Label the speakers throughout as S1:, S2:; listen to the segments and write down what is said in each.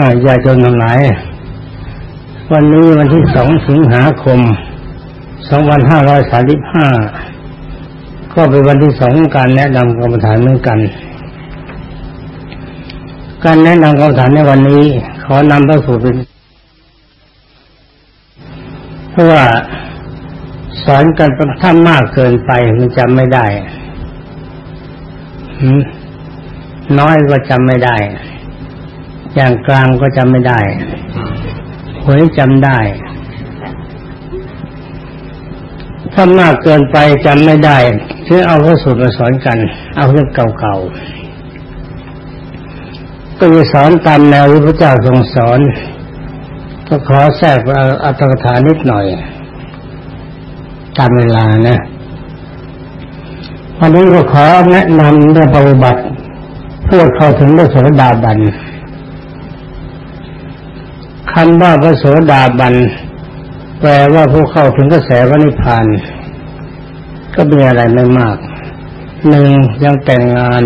S1: อาญาจนทั้งหลาย วันนี้วันที่สองสิงหาคม สองพันห้าร้อยสาสิบห้า ก็เป็นวันที่สองการแนะนำกรรมฐานเหมือนกัน การแนะนำกรรมฐานในวันนี้ ขอนำพระสูตรเป็นเพราะว่าสอนกันถ้ามากเกินไปมันจำไม่ได้น้อยก็จำไม่ได้ อย่างกลางก็จำไม่ได้หวยจำได้ ถ้ามากเกินไปจำไม่ได้คือเอาพระสูตรมาสอนกัน เอาเรื่องเก่าๆ ก็จะสอนตามแนวที่พระเจ้าทรงสอน ก็ขอแทรกอัตถกถานิดหน่อย ตามเวลานะวันนี้ก็ขอแนะนำเรื่องปฏิบัติเพื่อเข้าถึงพระโสดาบัน คำว่าพระโสดาบัน แปลว่าผู้เข้าถึงกระแสพระนิพพานก็มีอะไรไม่มากหนึ่งยังแต่งงาน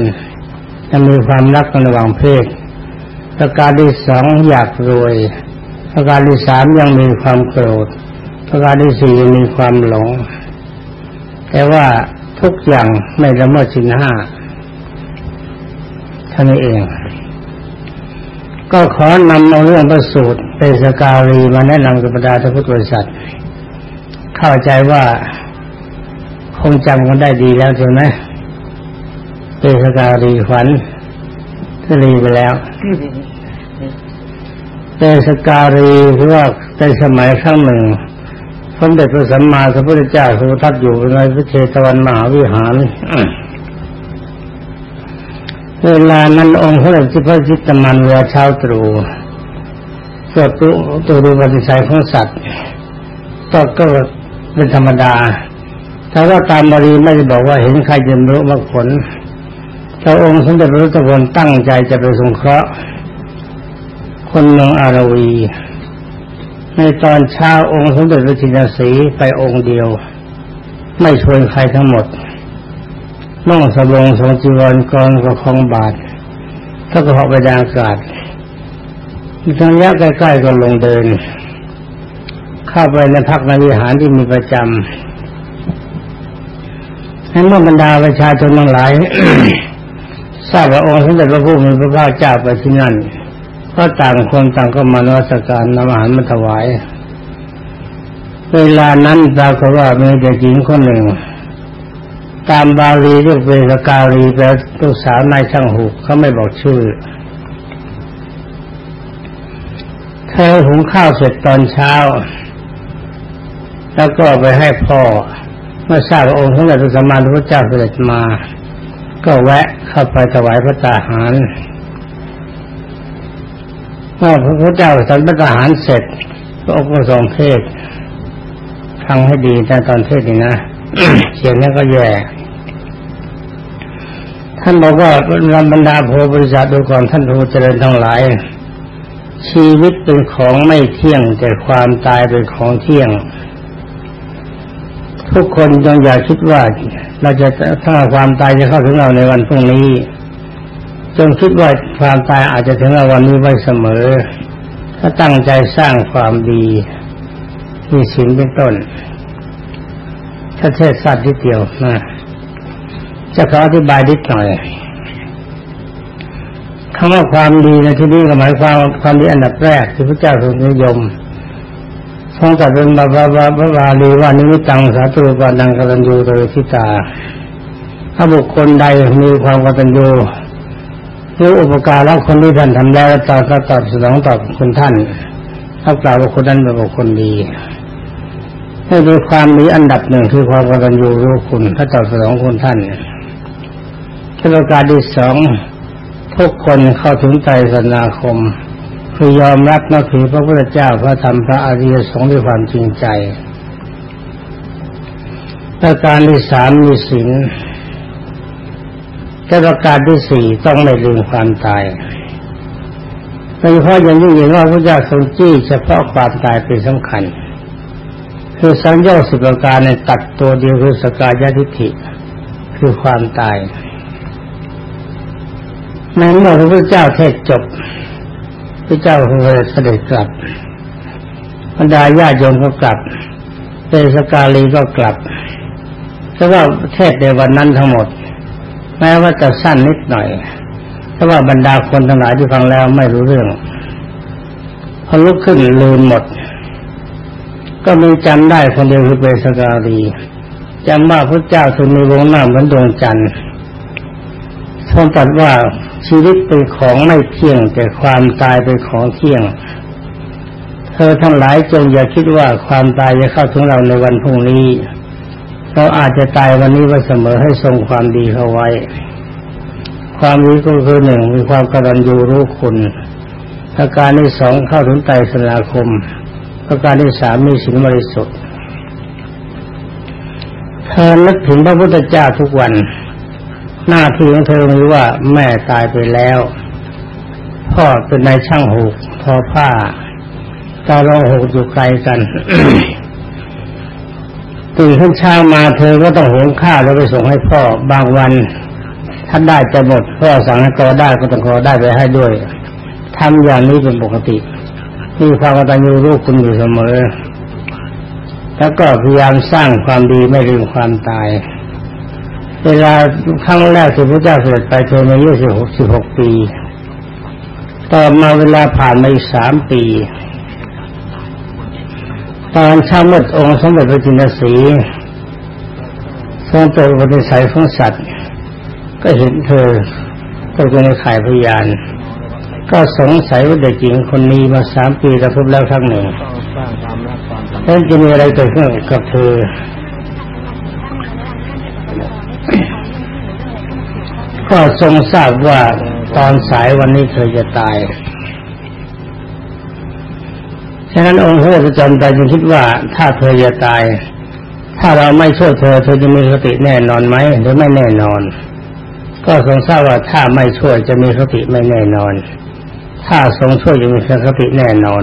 S1: ยังมีความรักในระหว่างเพศ ประการที่สองอยากรวย ประการที่สามยังมีความโกรธ ประการที่สี่มีความหลง แต่ว่าทุกอย่างไม่ละเมิดสินห้าท่านเอง ก็ขอนำเอาเรื่องประสูตร เป็นสการีมาแนะนำกับบรรดาทพุทธบริษัทเข้าใจว่าคงจำกันได้ดีแล้วใช่ไหมเป็นสการีขวัญที่รีไปแล้วเป็นสการีคือว่าในสมัยครั้งหนึ่งสมเด็จพระสัมมาสัมพุทธเจ้าทรงทัดอยู่ในพระเชตวันมหาวิหารเวลานั้นองค์พระจิพระจิตมันเวลาเช้าตรู่ สวดตุตัวดูปฏิสัยของสัตว์ก็ก็เป็นธรรมดา ถ้าว่าตามบาลีไม่ได้บอกว่าเห็นใครจะรู้มาผลพระองค์สมเด็จพระพุทธเจ้าตั้งใจจะไปสงเคราะห์ คนเมืองอารวี ในตอนเช้าองค์สมเด็จพระจินสีไปองค์เดียว ไม่ชวนใครทั้งหมดน่องสบงทรงจีวรกรกับคองบาทถ้าก็เหาะไปดางอากาศ ทางยักใกล้ๆก็ลงเดิน เข้าไปในพักในวิหารที่มีประจำให้เมื่อบรรดาประชาชนทั้งหลายทราบว่าองค์สมเด็จพระพุทธมีพระภาคเจ้าไปที่นั่น ก็ต่างคนต่างก็มานวัตการนำอาหารมาถวาย เวลานั้นปรากฏว่ามีเด็กหญิงคนหนึ่ง ตามบาลีเรียกเป็นสการีแปลลูกสาวนายช่างหูเขาไม่บอกชื่อ เธอหุงข้าวเสร็จตอนเช้า แล้วก็ไปให้พ่อเมื่อทราบองค์สมเด็จพระสัมาสัมพุทธเจ้าเสด็จมา ก็แวะเข้าไปถวายพระตาหารเมื่อพระพุทธเจ้าสันพระทหารเสร็จพระองค์ก็ทรงเทศฟังให้ดีแต่ตอนเทศนี่นะเสียงนั้นก็แย่ท่านบอกว่าลำบรรดาโพบริษัทดูก่อนท่านผู้เจริญทั้งหลาย ชีวิตเป็นของไม่เที่ยงแต่ความตายเป็นของเที่ยง ทุกคนจงอย่าคิดว่า เราจะถ้าความตายจะเข้าถึงเราในวันพรุ่งนี้ จงคิดว่าความตายอาจจะถึงเราวันนี้ไว้เสมอ ถ้าตั้งใจสร้างความดีมีศีลเป็นต้นถ้าเทศสัตว์ที่เดียวนะจะขออธิบายนิดหน่อย คำว่าความดีในที่นี้ก็หมายความความดีอันดับแรกที่พระเจ้าทรงนิยมทรงตรัสเป็นบาบาบาบาบาลีว่านิมิตังสาตุปานังกตัญญูโดยทิตา ถ้าบุคคลใดมีความกตัญญูรู้อุปการแล้วคนที่ท่านทำแล้วตอบตอบสนองตอบคุณท่านถ้ากล่าวว่าคนนั้นเป็นบุคคลดีให้ดูความมีอันดับหนึ่งคือความกตัญญูรู้คุณถ้าตอบสนองคุณท่านประการที่สอง ทุกคนเข้าถึงใจสนาคม คือยอมรับนับถือพระพุทธเจ้าพระธรรมพระอริยสงฆ์ด้วยความจริงใจประการที่สามมีศีลแต่ประการที่สี่ต้องไม่ลืมความตายโดยเฉพาะอย่างยิ่งเห็นว่าพระเจ้าทรงจี้เฉพาะความตายเป็นสำคัญ คือสังโยชน์สิบประการในตัดตัวเดียวคือสกายทิฐิคือความตาย ในเมื่อพระพุทธเจ้าเทศจบ พระเจ้าคงเสด็จกลับบรรดาญาติโยมก็กลับเตสกาลีก็กลับแต่ว่าเทศในวันนั้นทั้งหมด แม้ว่าจะสั้นนิดหน่อยแต่ว่าบรรดาคนทั้งหลายที่ฟังแล้วไม่รู้เรื่องพอลุกขึ้นลืมหมด ก็มีจำได้คนเดียวคือเบสกาลีจำว่าพระเจ้าทรงมีวงหน้าเหมือนดวงจันทร์ทรงตรัสว่า ชีวิตเป็นของไม่เที่ยง แต่ความตายเป็นของเที่ยง เธอทั้งหลายจงอย่าคิดว่าความตายจะเข้าถึงเราในวันพรุ่งนี้ เราอาจจะตายวันนี้ไว้เสมอให้ทรงความดีเข้าไว้ ความดีก็คือหนึ่งมีความกตัญญูรู้คุณประการที่สองเข้าถึงไตรสนาคม ประการที่สามมีสิ่งบริสุทธิ์เธอนึกถึงพระพุทธเจ้าทุกวัน หน้าที่ของเธอมีว่าแม่ตายไปแล้ว พ่อเป็นนายช่างหูกทอผ้าตาลองหูกอยู่ไกลกันตื่นขึ้นเช้ามาเธอก็ต้องหุงข้าวแล้วไปส่งให้พ่อบางวัน ถ้าได้จะหมดพ่อสั่งให้กอได้ก็ต้องกอได้ไปให้ด้วยทำอย่างนี้เป็นปกติมีความกตัญญูรู้คุณอยู่เสมอ แล้วก็พยายามสร้างความดีไม่ลืมความตาย เวลาครั้งแรกที่พระเจ้าเสด็จไปเธอมาอายุสิบหกสิบหกปี ต่อมาเวลาผ่านมาอีกสามปี ตอนเช้ามืดองค์สมเด็จพระจินสีทรงเปิดบริสัยของสัตว์ ก็เห็นเธอตกอยู่ในข่ายพยาน ก็สงสัยว่าเด็กหญิงคนนี้มาสามปีกระทบแล้วครั้งหนึ่งแล้วจะมีอะไรเกิดขึ้นกับเธอ ก็ทรงทราบว่าตอนสายวันนี้เธอจะตาย ฉะนั้นองค์พระจำใจจึงคิดว่าถ้าเธอจะตาย ถ้าเราไม่ช่วยเธอ เธอจะมีสติแน่นอนไหมหรือไม่แน่นอน ก็ทรงทราบว่าถ้าไม่ช่วยจะมีสติไม่แน่นอน ถ้าทรงช่วยจะมีคติแน่นอน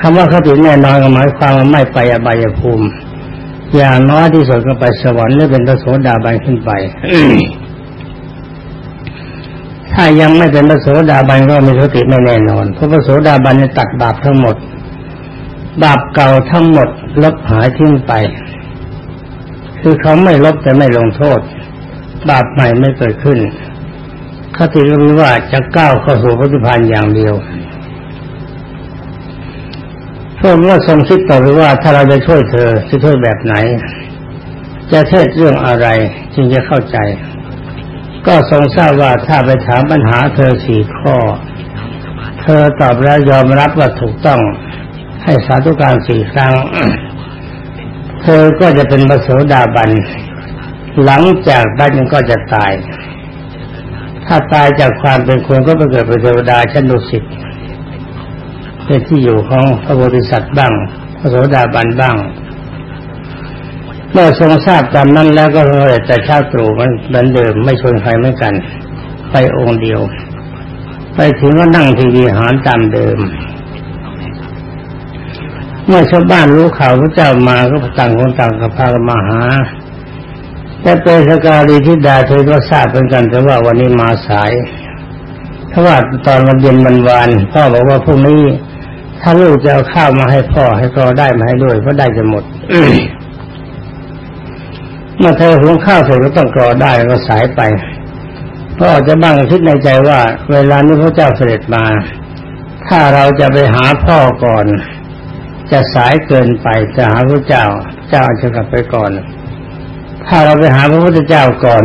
S1: คำว่าคติแน่นอนหมายความว่าไม่ไปอบายภูมิ อย่างน้อยที่สุดก็ไปสวรรค์หรือเป็นพระโสดาบันขึ้นไป ถ้ายังไม่เป็นพระโสดาบันก็มีคติไม่แน่นอนเพราะพระโสดาบันตัดบาปทั้งหมด บาปเก่าทั้งหมดลบหายทิ้งไป คือเขาไม่ลบแต่ไม่ลงโทษ บาปใหม่ไม่เกิดขึ้นคติรู้ว่าจะก้าวเข้าสู่พระนิพพานอย่างเดียวพระองค์ก็ทรงคิดต่อไปว่าถ้าเราจะช่วยเธอจะช่วยแบบไหน จะเทศเรื่องอะไรจึงจะเข้าใจ ก็ทรงทราบว่าถ้าไปถามปัญหาเธอสี่ข้อ เธอตอบแล้วยอมรับว่าถูกต้องให้สาธุการสี่ครั้ง เธอก็จะเป็นประโสดาบัน หลังจากนั้นก็จะตาย ถ้าตายจากความเป็นคนก็ไปเกิดเป็นเทวดาชั้นดุสิตเป็นที่อยู่ของพระโพธิสัตว์บ้าง พระโสดาบันบ้าง เมื่อทรงทราบตามนั้นแล้วก็เลยแต่ชาติตรูมันเหมือนเดิมไม่ชนใครเหมือนกัน ไปองค์เดียว ไปถึงก็นั่งทีวีหารตามเดิม เมื่อชาวบ้านรู้ข่าวพระเจ้ามาก็ต่างคนต่างกับพามาหาแต่เปสกาลีทิดาเธอก็ทราบเหมือนกันแต่ว่าวันนี้มาสายเพราะว่าตอนวันเย็นวันวานพ่อบอกว่าพรุ่งนี้ถ้าลูกจะเอาข้าวมาให้พ่อให้ก็ได้มาให้ด้วยเพราะได้จะหมด เมื่อเธอหุงข้าวเสร็จก็ต้องกรอได้ก็สายไปพ่อจะบ้างคิดในใจว่า เวลานี้พระเจ้าเสด็จมา ถ้าเราจะไปหาพ่อก่อน จะสายเกินไปจะหาพระเจ้า เจ้าจะกลับไปก่อน ถ้าเราไปหาพระพุทธเจ้าก่อน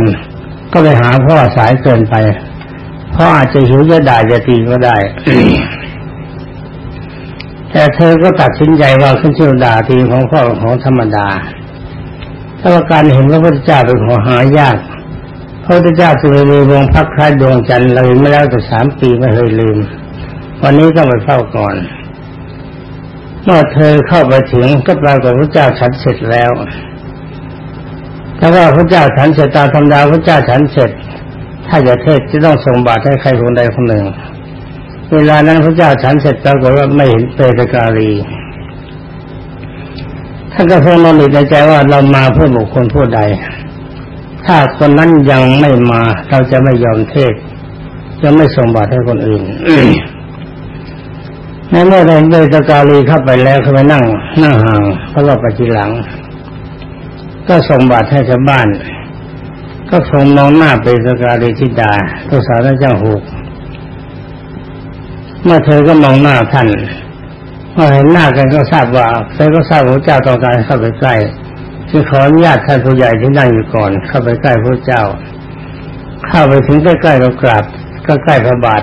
S1: ก็ไปหาพ่อสายเกินไปพ่ออาจจะหิวจะด่าจะตีก็ได้ แต่เธอก็ตัดสินใจว่าขึ้นชื่อด่าตีของพ่อของธรรมดา ถ้าว่าการเห็นพระพุทธเจ้าเป็นของหายากพระพุทธเจ้าสุริมีวงพักคล้ายดวงจันทร์เราเห็นมาแล้วแต่สามปีไม่เคยลืม วันนี้ต้องไปเฝ้าก่อน เมื่อเธอเข้าไปถึงก็ปรากฏพระเจ้าฉันเสร็จแล้วถ้าว่าพระเจ้าฉันเสร็จตามธรรมดาพระเจ้าฉันเสร็จ ถ้าจะเทศจะต้องส่งบาตรให้ใครคนใดคนหนึ่ง เวลานั้นพระเจ้าฉันเสร็จปรากฏว่าไม่เห็นเปรตกาลี ท่านก็ทรงนอนในใจว่าเรามาเพื่อบุคคลผู้ใด ถ้าคนนั้นยังไม่มาเราจะไม่ยอมเทศจะไม่ส่งบาตรให้คนอื่นในเมื่อเดินสกาลีเข้าไปแล้วเขาไปนั่งนั่งห่างเพราะว่าไปทีหลัง ก็ส่งบาตรให้ชาวบ้าน ก็ทรงมองหน้าไปสกาลีทิดาตัวสาวเจ้าหูกเมื่อเธอก็มองหน้าท่าน เมื่อเห็นหน้ากันก็ทราบว่าเธอก็ทราบว่าเจ้าต้องการเข้าไปใกล้จึงขออนุญาตท่านผู้ใหญ่ที่นั่งอยู่ก่อน เข้าไปใกล้พระเจ้า เข้าไปถึงใกล้ๆก็กราบก็ใกล้พระบาท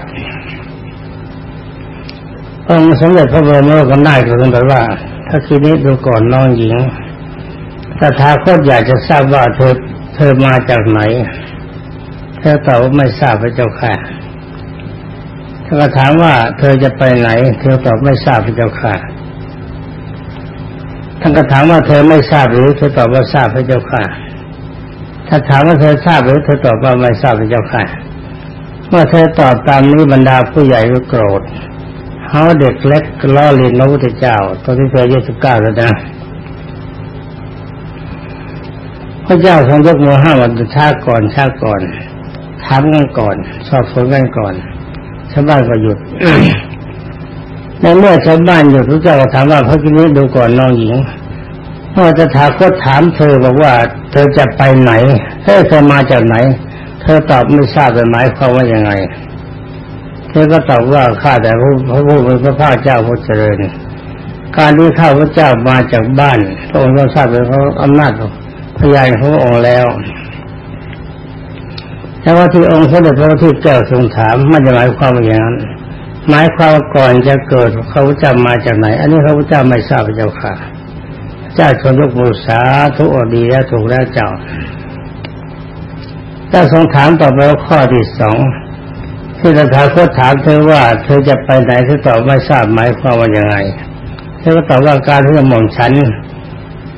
S1: องค์สมเด็จพระบรมโลกนาถก็ทรงตรัสว่า ถ้าคิดนี้ดูก่อนน้องหญิงถ้าทาคตอยากจะทราบว่าเธอเธอมาจากไหน เธอตอบว่าไม่ทราบพระเจ้าค่ะ ถ้าก็ถามว่าเธอจะไปไหน เธอตอบไม่ทราบพระเจ้าค่ะ ท่านก็ถามว่าเธอไม่ทราบหรือเธอตอบว่าทราบพระเจ้าค่ะ ถ้าถามว่าเธอทราบหรือเธอตอบว่าไม่ทราบพระเจ้าค่ะ เมื่อเธอตอบตามนี้บรรดาผู้ใหญ่ก็โกรธเขาเด็กเล็กล้อเลียนพระพุทธเจ้า ตอนที่เธออายุสิบเก้าแล้วนะพระเจ้าทรงยกมือห้ามวันช้าก่อนช้าก่อนถามกันก่อน สอบสวนกันก่อนาวบ้านก็หยุดในเมื่อชาวบ้านหยุดพระเจ้าก็ถามว่าพระกินี้ดูก่อนน้องหญิงเมื่อจะถามก็ถามเธอบอกว่า เธอจะไปไหนเธอเธอมาจากไหน เธอตอบไม่ทราบหมายความว่ายังไง เธอก็ตอบว่าข้าแต่พระพระผู้เป็นพระภาคเจ้าพระเจริญ การที่ข้าพระเจ้ามาจากบ้านพระองค์ก็ทราบเลยเขาอำนาจพยานขององค์แล้ว แต่ว่าที่องค์สมเด็จพระพุทธเจ้าทรงถามไม่ได้หมายความว่าอย่างนั้นหมายความก่อนจะเกิดเขาจ้ามาจากไหน อันนี้เขาพเจ้าไม่ทราบพระเจ้าค่ะ เจ้าชนยกมือสาทุกอดีแล้วถูกแล้วเจ้าถ้าทรงถามต่อไปข้อที่สองที่ตถาคตถามเธอว่า เธอจะไปไหนเธอตอบไม่ทราบหมายความว่าอยังไงเธอก็ตอบว่าการที่หม่อมฉัน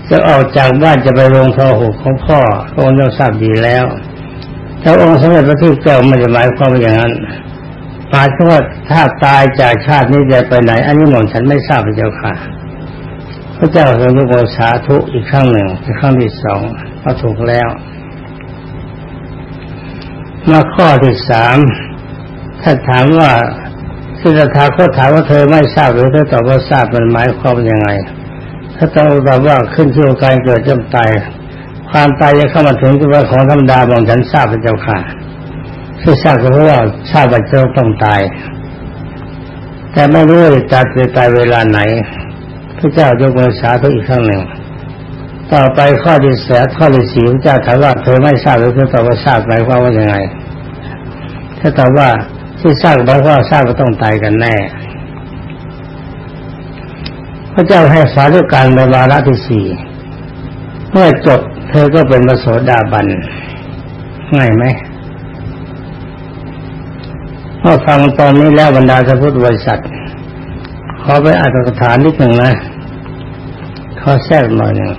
S1: จะออกจากบ้านจะไปโรงทอหูของพ่อพระองค์ทราบดีแล้ว ถ้าองค์สมเด็จพระพุทธเจ้าไม่จะหมายความอย่างนั้นปาชว่าถ้าตายจากชาตินี้จะไปไหน อันนี้หม่อมฉันไม่ทราบพระเจ้าค่ะ พระเจ้าทรงยกโอสาธุอีกครั้งหนึ่งเป็นครั้งที่สองก็ถูกแล้วมาข้อที่สามถ้าถามว่าสิทธาเขาถามว่าเธอไม่ทราบหรือเธอตอบว่าทราบมันหมายความยังไง ถ้าตอบว่าขึ้นที่การเกิดจำตาย ความตายจะเข้ามาถึงก็ว่าของธรรมดาบางฉันทราบเป็นเจ้าค่ะที่ทราบก็เพราะว่าทราบว่าจะต้องตาย แต่ไม่รู้ว่าจะตายเวลาไหน พระเจ้ายกมือสาธุอีกครั้งหนึ่งต่อไปข้อที่เสียข้อที่สี่พระเจ้าถามว่าเธอไม่ทราบหรือเธอตอบว่าทราบหมายความว่ายังไง ถ้าตอบว่าที่สร้างบอกว่าสร้างก็ต้องตายกันแน่ พระเจ้าให้สาธุการในวาระที่สี่เมื่อจบ เธอก็เป็นมโสดาบันง่ายไหมพอฟังตอนนี้แล้วบรรดาจะพุทธบริษัทขอไปอ่านคาถานิดหนึ่งนะขอแทรกหน่อยหนึ่ง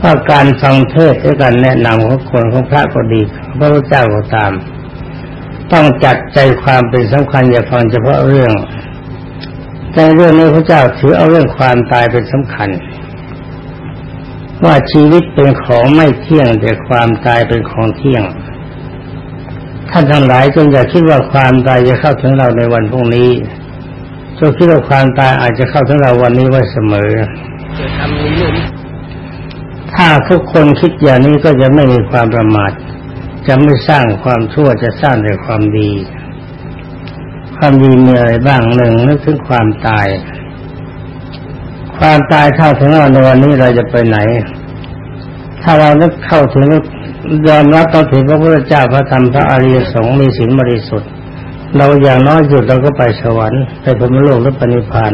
S1: ว่าการฟังเทศและการแนะนำของคนของพระก็ดีพระพุทธเจ้าก็ตาม ต้องจัดใจความเป็นสำคัญอย่าฟังเฉพาะเรื่องในเรื่องนี้พระเจ้าถือเอาเรื่องความตายเป็นสำคัญ ว่าชีวิตเป็นของไม่เที่ยงแต่ความตายเป็นของเที่ยงท่านทั้งหลายจงอย่าคิดว่าความตายจะเข้าถึงเราในวันพรุ่งนี้จงคิดว่าความตายอาจจะเข้าถึงเราวันนี้ไว้เสมอถ้าทุกคนคิดอย่างนี้ก็จะไม่มีความประมาท จะไม่สร้างความชั่วจะสร้างแต่ความดี ความดีมีอะไรบ้างหนึ่งนึกถึงความตาย ความตายเข้าถึงเราในวันนี้เราจะไปไหน ถ้าเรานึกเข้าถึงยอมรับต่อถึงพระพุทธเจ้าพระธรรมพระอริยสงฆ์มีศีลบริสุทธิ์ เราอย่างน้อยสุดเราก็ไปสวรรค์ไปพรมโลกหรือปณิพาน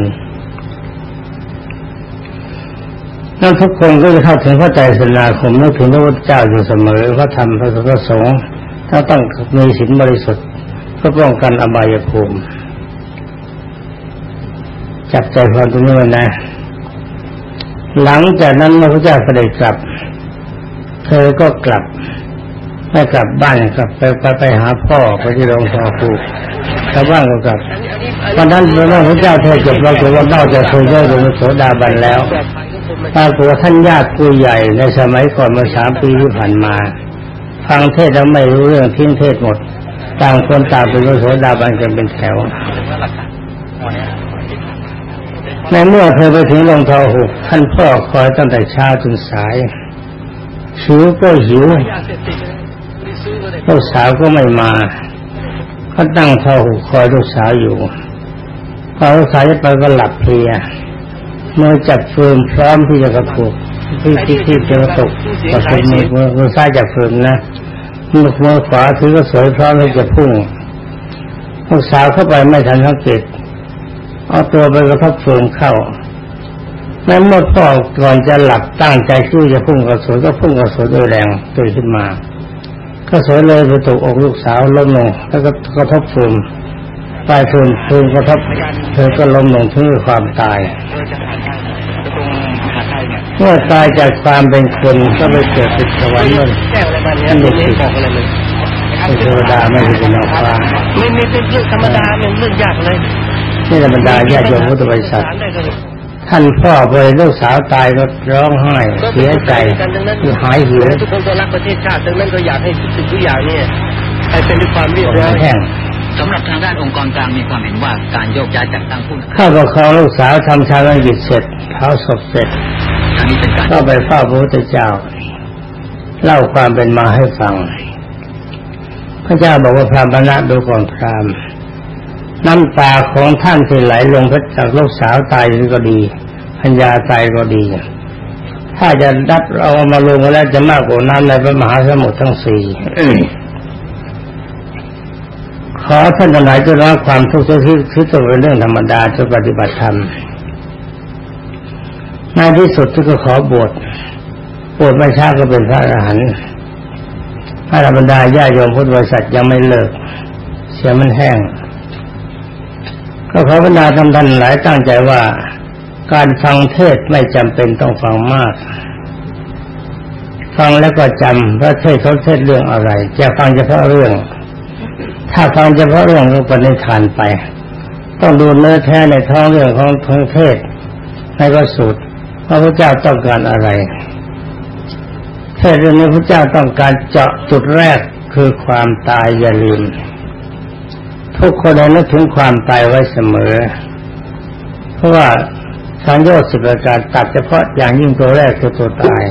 S1: นั่นทุกคนก็จะเข้าถึงพระใจสนาคมนึกถึงพระพุทธเจ้าอยู่เสมอพระธรรมพระสงฆ์สงฆ์ถ้าต้องมีศีลบริสุทธิ์เพื่อป้องกันอบายภูมิจับใจความตรงนี้ไว้นะ หลังจากนั้นพระเจ้าเสด็จกลับ เธอก็กลับไม่กลับบ้านกลับไปไปไปหาพ่อไปที่โรงพยาบาลชาวบ้านก็กลับวันนั้นพระเจ้าเธอจบเราถือว่านอกจากเธอได้เป็นโสดาบันแล้วปรากฏว่าท่านญาติผู้ใหญ่ในสมัยก่อนเมื่อสามปีที่ผ่านมา ฟังเทศแล้วไม่รู้เรื่องทิ้งเทศหมด ต่างคนต่างเป็นโสดาบันกันเป็นแถว ในเมื่อเธอไปถึงลงทอหุกท่านพ่อคอยตั้งแต่เช้าจนสายหิวก็หิวลูกสาวก็ไม่มาก็ตั้งทอหุกคอยลูกสาวอยู่พอลูกสาวจะไปก็หลับเพลียเมื่อจับเฟืนพร้อมที่จะกระตุกที่ที่ที่จะกระตุกกระตุกมือมือมือซ้ายจับเฟืนนะมือมือขวาถือกระสวยพร้อมที่จะพุ่งลูกสาวเข้าไปไม่ทันสังเกต เอาตัวไปกระทบฟืนเข้าแม้เมื่อพ่อก่อนจะหลับตั้งใจคิดจะพุ่งกระสุนก็พุ่งกระสุนด้วยแรงตื่นขึ้นมา ก็สวยเลยไปตกอกลูกสาวล้มลงแล้วก็กระทบฟืนปลายฟืนฟืนกระทบเธอก็ล้มลงถึงความตายเมื่อตายจากความเป็นคนก็ไปเกิดเป็นสวรรค์นั่น
S2: แจ้งอะไรมาเนี่ยไม่ได้บอกอะไรเลย
S1: เป็นเทวดาไม่ใช่เป็นนางฟ้า
S2: ไม่ไม่เป็นเรื่องธรรมดาเป็นเรื่องยากเลย
S1: นี่ธรรมดาญาติโยมพุทธบริษัท
S2: ได้เลย
S1: ท่านพ่อไปลูกสาวตายก็ร้องไห้เสียใจคือหายหิว
S2: ทุกคนก็รักประเทศชาติดังนั้นก็อยากให้ทุกสิ่งทุกอย่างเนี่ยให้เป็นด้วยความเรียบร้อย
S1: แห้ง
S3: สำหรับทางด้านองค์กรกลางมีความเห็นว่าการโยกย้ายแต่งตั้งผู้น
S1: ข้าปกครองลูกสาวทำชาวนกิจเสร็จเผาศพเสร็จำ
S3: อันนี้เป็นการ
S1: ก็ไปเฝ้าพระพุทธเจ้า เล่าความเป็นมาให้ฟัง พระเจ้าบอกว่าพรามณะดูก่อนพราม น้ำตาของท่านที่ไหลลงพระจากลูกสาวตายก็ดีพัญญาตายก็ดี ถ้าจะดับเอามาลงแล้วจะมากกว่าน้ำในพระมหาสมุทรทั้งสี่ขอท่านทั้งหลายจงรับความทุกข์ที่ที่ตกเป็นเรื่องธรรมดาจะปฏิบัติธรรมในที่สุดที่ก็ขอบวชบวชไม่ช้าก็เป็นพระอรหันต์พระธรรมดาญาโยมพุทธบริษัทยังไม่เลิก เสียมันแห้ง ก็ขอบรรดาท่านท่านหลายตั้งใจว่าการฟังเทศไม่จำเป็นต้องฟังมาก ฟังแล้วก็จำพระเทศเขาเทศเรื่องอะไร จะฟังเฉพาะเรื่อง ถ้าฟังเฉพาะเรื่องก็ปฏิทานไป ต้องดูเนื้อแท้ในท้องเรื่องของทางเทศในพระสูตรพระพุทธเจ้าต้องการอะไร เทศเรื่องนี้พระเจ้าต้องการเจาะจุดแรกคือความตายอย่าลืม ทุกคนให้นึกถึงความตายไว้เสมอ เพราะว่าสังโยชน์สิบประการตัดเฉพาะอย่างยิ่งตัวแรกคือตัวตาย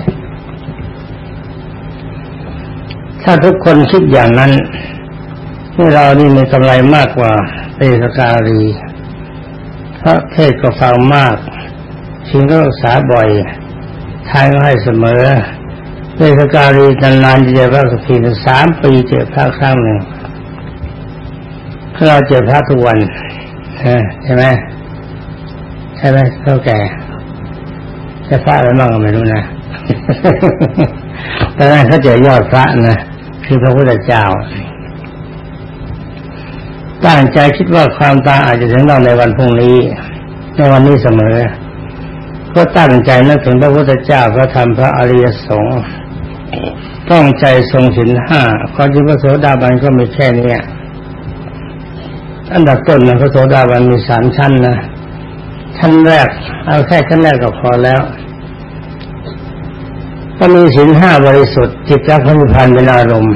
S1: ถ้าทุกคนคิดอย่างนั้นที่เรานี่มีกำไรมากกว่าเปสการีเพราะเทศก็ฟังมากชิงก็รักษาบ่อยทานก็ให้เสมอเปสการีนานๆจะเจอพระสักทีสามปีเจอพระครั้งหนึ่ง เราเจอพระทุกวันใช่ไหมใช่ไหมเท่าแก่จะพระอะไรบ้างก็ไม่รู้นะแต่นั้นเขาเจอยอดพระนะคือพระพุทธเจ้าตั้งใจคิดว่าความตายอาจจะถึงเราในวันพรุ่งนี้ ในวันนี้เสมอ ก็ตั้งใจนึกถึงพระพุทธเจ้าพระธรรมพระอริยสงฆ์ต้องใจทรงสินห้าความจริงพระโสดาบันก็มีแค่เนี้ย อันดับต้นนะพระโสดาบันมีสามชั้นนะชั้นแรก เอาแค่ชั้นแรกก็พอแล้วก็มีสินห้าบริสุทธิ์จิตรักพระนิพพานเป็นอารมณ์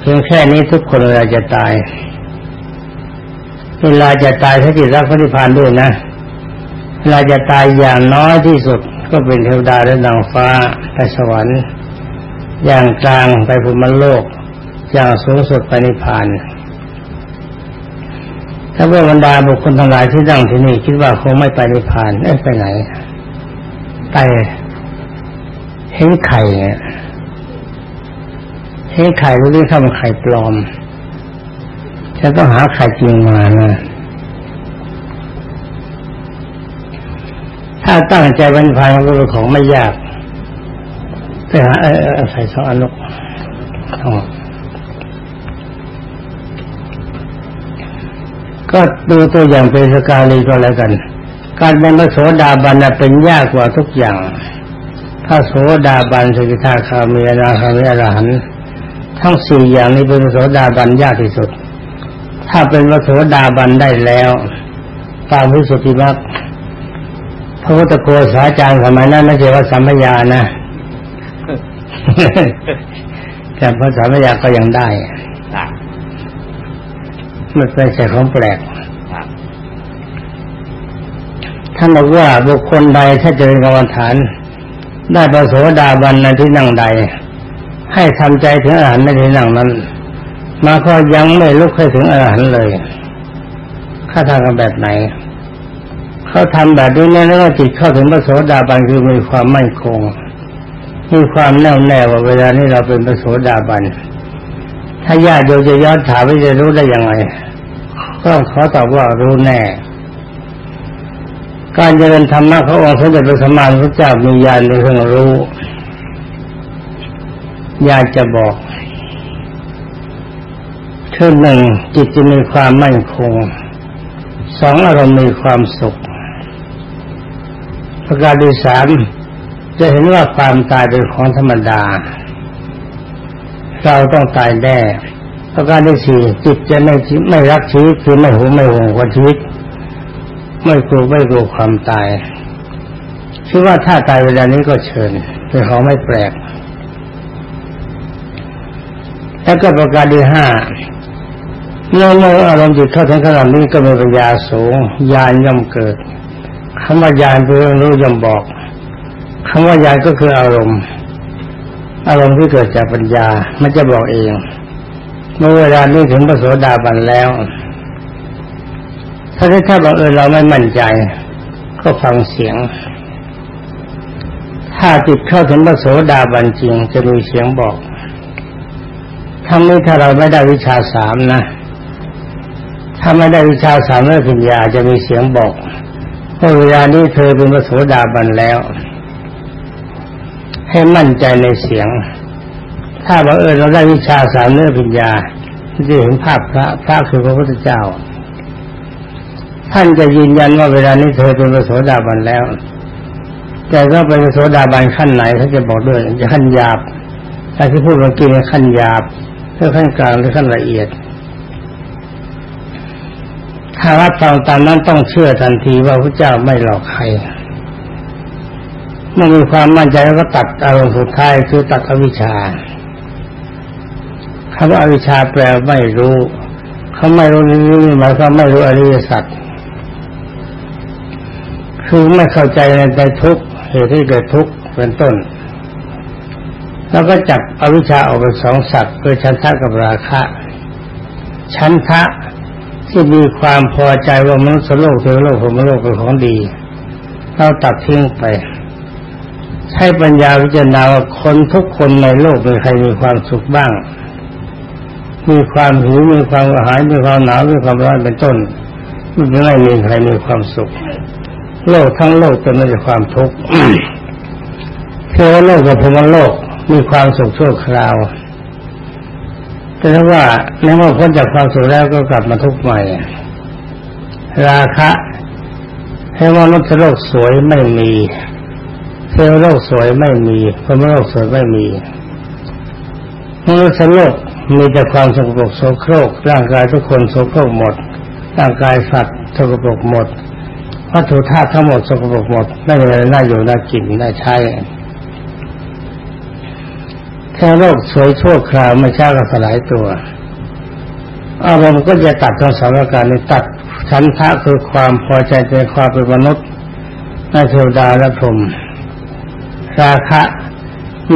S1: เพียงแค่นี้ทุกคนเวลาจะตายเวลาจะตายถ้าจิตรักพระนิพพานด้วยนะเวลาจะตายอย่างน้อยที่สุดก็เป็นเทวดาและนางฟ้าไปสวรรค์ อย่างกลางไปภูมิโลก อย่างสูงสุดไปนิพพาน ถ้าเมื่อบรรดาบุคคลทั้งหลายที่นั่งที่นี่ คิดว่าคงไม่ไปนิพพานไปไหนไปเห็นไข่เนี่ยเห็นไข่รู้ด้วยข้ามันไข่ปลอมฉันต้องหาไข่จริงมานะถ้าตั้งใจบรรพายมันก็เป็นของไม่ยากไปหาใส่สองอันลูกอ๋อ ก็ดูตัวอย่างเป็นสกาลีก็แล้วกัน การเป็นพระโสดาบันเป็นยากกว่าทุกอย่างถ้าโสดาบันสกิทาคามีอนาคามีอรหันทั้งสี่อย่างนี้เป็นพระโสดาบันยากที่สุด ถ้าเป็นพระโสดาบันได้แล้วตามวิสุทธิมรรคพระพุทธโฆษาจารย์สมัยนั้นไม่ใช่ว่าสัมมยานะแต่พระสัมมยาก็ยังได้ มันเป็นใช่ของแปลกท่านบอกว่าบุคคลใดถ้าเจริญกรรมฐาน ได้ประโสดาบันในที่นั่งใด ให้ทำใจถึงอาหารในที่นั่งนั้น มาก็ยังไม่ลุกให้ถึงอาหารเลยข้าทำกันแบบไหน เขาทำแบบนี้แล้วก็จิตเข้าถึงพระโสดาบันคือมีความมั่นคงมีความแน่วแน่ว่าเวลานี้เราเป็นพระโสดาบันถ้าญาติโยมจะย้อนถามว่าจะรู้ได้ยังไง ก็ขอตอบว่ารู้แน่ การเจริญธรรมะขององค์สมเด็จพระสัมมาสัมพุทธเจ้ามีญาณในเรื่องรู้ญาณจะบอกคือหนึ่งจิตจะมีความมั่นคงสองอารมณ์มีความสุข ประการที่สามจะเห็นว่าความตายเป็นของธรรมดา เราต้องตายแน่ ประการที่สี่จิตจะไม่ไม่รักชีวิตคือไม่หูไม่ห่วงกับชีวิต ไม่กลัวไม่กลัวความตายคิดว่าถ้าตายเวลานี้ก็เชิญเป็นของไม่แปลก แล้วก็ประการที่ห้าเมื่อเมื่ออารมณ์จิตเข้าถึงขนาดนี้ก็มีปัญญาสูงญาณย่อมเกิดคำว่าญาณเป็นเรื่องรู้ย่อมบอกคำว่าญาณก็คืออารมณ์ อารมณ์ที่เกิดจากปัญญา มันจะบอกเอง เมื่อเวลานี้ถึงพระโสดาบันแล้ว ถ้าถ้าบังเอิญเราไม่มั่นใจ ก็ฟังเสียง ถ้าจิตเข้าถึงพระโสดาบันจริงจะมีเสียงบอกทั้งนี้ถ้าเราไม่ได้วิชาสามนะ ถ้าไม่ได้วิชาสามเรื่องปัญญาจะมีเสียงบอกว่าเวลานี้เธอเป็นพระโสดาบันแล้ว ให้มั่นใจในเสียง ถ้าบังเอิญเราได้วิชาสามเรื่อปัญญาจะเห็นภาพพระพระคือพระพุทธเจ้า ท่านจะยืนยันว่าเวลานี้เธอเป็นพระโสดาบันแล้ว แต่ก็เป็นพระโสดาบันขั้นไหนเขานจะบอกด้วยจะขั้นหยาบแต่ที่พูดเมื่อกี้เนี่ยขั้นหยาบหรือขั้นกลางหรือขั้นละเอียด ถ้ารับฟังตามนั้นต้องเชื่อทันทีว่าพระเจ้าไม่หลอกใครเมื่อมีความมั่นใจแล้วก็ตัดอารมณ์สุดท้ายคือตัดอวิชชา คำว่าอวิชชาแปลไม่รู้เขาไม่รู้นี้หมายความไม่รู้อริยสัจคือไม่เข้าใจในใจทุกเหตุที่เกิดทุกเป็นต้น แล้วก็จับอวิชชาออกเป็นสองสัตว์คือชันทะกับราคะ ชันทะที่มีความพอใจว่ามนุษย์โลกเทวโลกพรหมโลกเป็นของดีเราตัดทิ้งไปใช้ปัญญาวิจารณาว่าคนทุกคนในโลกมีใครมีความสุขบ้าง มีความหิวมีความกระหายมีความหนาวมีความร้อนเป็นต้นไม่มีใครมีความสุข โลกทั้งโลกเต็มไปด้วยความทุกข์เทวโลกกับพรหมโลกมีความสุขชั่วคราว แต่ถ้าว่าในเมื่อพ้นจากความสุขแล้วก็กลับมาทุกข์ใหม่ ราคะให้ว่ามนุษย์โลกสวยไม่มีเทวโลกสวยไม่มีพรหมโลกสวยไม่มีมนุษย์โลก มีแต่ความสกปรกโสโครก ร่างกายทุกคนโสโครกหมด ร่างกายสัตว์สกปรกหมดวัตถุธาตุทั้งหมดสกปรกหมดไม่มีอะไรน่าอยู่น่ากินน่าใช้แค่โลกสวยชั่วคราวไม่ช้าก็สลายตัว อารมณ์ก็จะตัดทั้งสองอาการในตัดฉันทะคือความพอใจในความเป็นมนุษย์ในเทวดาและพรหมราคะ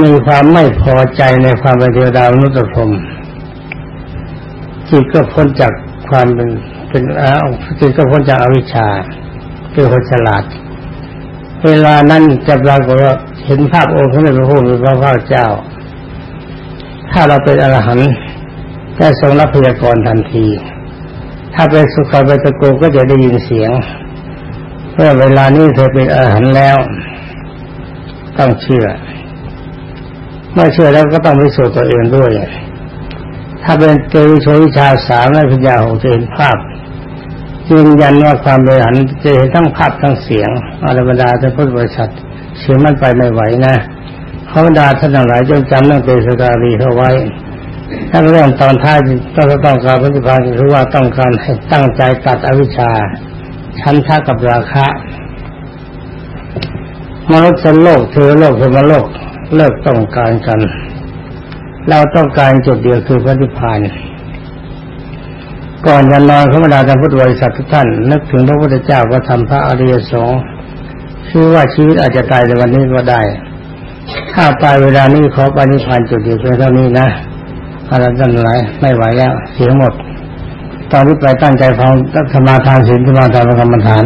S1: มีความไม่พอใจในความเป็นเทวดามนุษย์พรหม จิตก็พ้นจากความเป็นเป็นอาจิตก็พ้นจากอวิชชาเป็นคนฉลาด เวลานั้นจะปรากฏว่าเห็นภาพองค์พระพระพุทธพระพุทธเจ้า ถ้าเราเป็นอรหันต์ได้ทรงรับพยากรณ์ทันที ถ้าเป็นสุขเวตโกก็จะได้ยินเสียงเมื่อเวลานี้เธอเป็นอรหันต์แล้ว ต้องเชื่อ เมื่อเชื่อแล้วก็ต้องพิสูจน์ตัวเองด้วย ถ้าเป็นเตวิโชวิชาสามในปัญญาหกจะเห็นภาพยืนยันว่าความเป็นหันจะเห็นทั้งภาพทั้งเสียงอารบรรดาท่านพุทธบริษัทเชื่อมันไปไม่ไหวนะเขาบรรดาท่านหลายจงจำเรื่องเตสการีเขาไว้ถ้าเรื่องตอนท้ายต้องต้องการปฏิภาณคือว่าต้องการให้ตั้งใจตัดอวิชชาชั้นท่ากับราคะมนุษย์โลกเทวโลกเทวโลกเลิกต้องการกัน เราต้องการจุดเดียวคือพระนิพพานก่อนจะนอนพระบรรดาท่านพุทธบริษัททุกท่าน นึกถึงพระพุทธเจ้าก็ทำพระอริยสงฆ์คือว่าชีวิตอาจจะตายในวันนี้ก็ได้ ถ้าตายเวลานี้ขอปณิพันจุดเดียวเพียงเท่านี้นะอะไรตั้งหลายไม่ไหวแล้ว เสียหมด ตอนนี้ไปตั้งใจฟังสมาทานศีลสมาทานกรรมฐาน